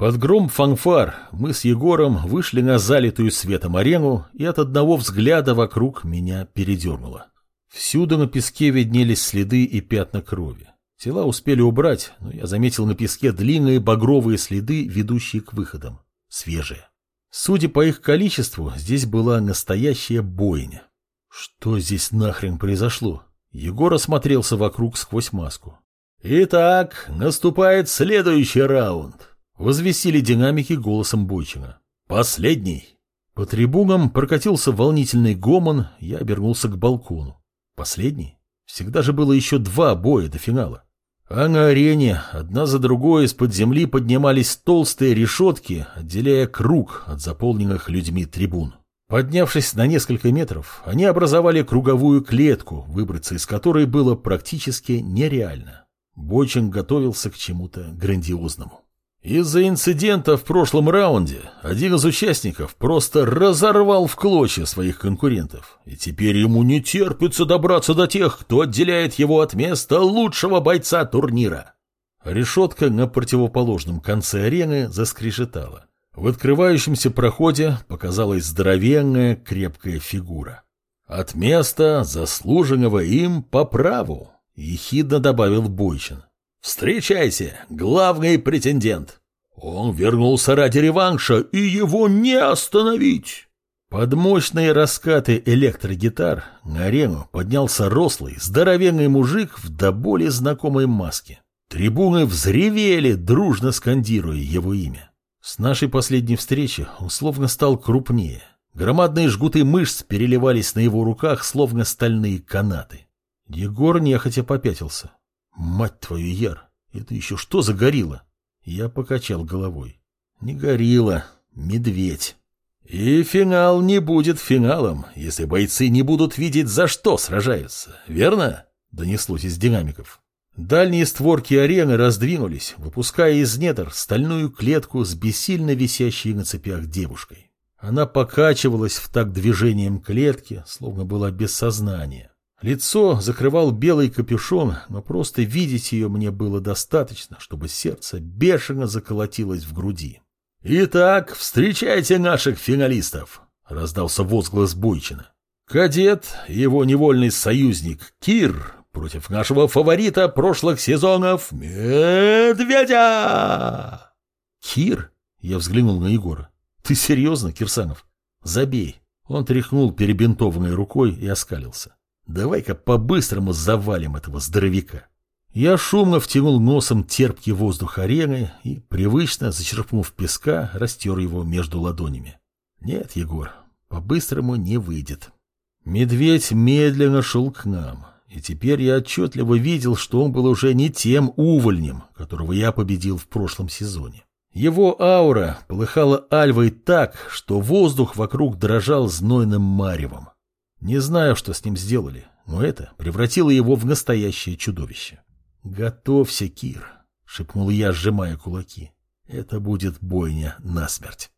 Под гром фанфар мы с Егором вышли на залитую светом арену, и от одного взгляда вокруг меня передернуло. Всюду на песке виднелись следы и пятна крови. Тела успели убрать, но я заметил на песке длинные багровые следы, ведущие к выходам. Свежие. Судя по их количеству, здесь была настоящая бойня. Что здесь нахрен произошло? Егор осмотрелся вокруг сквозь маску. «Итак, наступает следующий раунд», — возвестили динамики голосом Бойчина. «Последний». По трибунам прокатился волнительный гомон, я обернулся к балкону. Последний? Всегда же было еще два боя до финала. А на арене одна за другой из-под земли поднимались толстые решетки, отделяя круг от заполненных людьми трибун. Поднявшись на несколько метров, они образовали круговую клетку, выбраться из которой было практически нереально. Бочин готовился к чему-то грандиозному. Из-за инцидента в прошлом раунде один из участников просто разорвал в клочья своих конкурентов, и теперь ему не терпится добраться до тех, кто отделяет его от места лучшего бойца турнира. Решетка на противоположном конце арены заскрежетала. В открывающемся проходе показалась здоровенная крепкая фигура. От места, заслуженного им по праву, ехидно добавил Бойчин. «Встречайте, главный претендент! Он вернулся ради реванша, и его не остановить!» Под мощные раскаты электрогитар на арену поднялся рослый, здоровенный мужик в до боли знакомой маске. Трибуны взревели, дружно скандируя его имя. С нашей последней встречи он словно стал крупнее. Громадные жгуты мышц переливались на его руках, словно стальные канаты. Егор нехотя попятился. Мать твою, Яр, это еще что за горилла? Я покачал головой. Не горилла, медведь. И финал не будет финалом, если бойцы не будут видеть, за что сражаются, верно? Донеслось из динамиков. Дальние створки арены раздвинулись, выпуская из недр стальную клетку с бессильно висящей на цепях девушкой. Она покачивалась в такт движением клетки, словно была без сознания. Лицо закрывал белый капюшон, но просто видеть ее мне было достаточно, чтобы сердце бешено заколотилось в груди. «Итак, встречайте наших финалистов!» — раздался возглас Бойчина. «Кадет и его невольный союзник Кир против нашего фаворита прошлых сезонов Медведя!» «Кир?» — я взглянул на Егора. «Ты серьезно, Кирсанов? Забей!» Он тряхнул перебинтованной рукой и оскалился. Давай-ка по-быстрому завалим этого здоровяка. Я шумно втянул носом терпкий воздух арены и, привычно зачерпнув песка, растер его между ладонями. Нет, Егор, по-быстрому не выйдет. Медведь медленно шел к нам, и теперь я отчетливо видел, что он был уже не тем увольнем, которого я победил в прошлом сезоне. Его аура полыхала альвой так, что воздух вокруг дрожал знойным маревом. Не знаю, что с ним сделали, но это превратило его в настоящее чудовище. «Готовься, Кир», — шепнул я, сжимая кулаки. «Это будет бойня насмерть».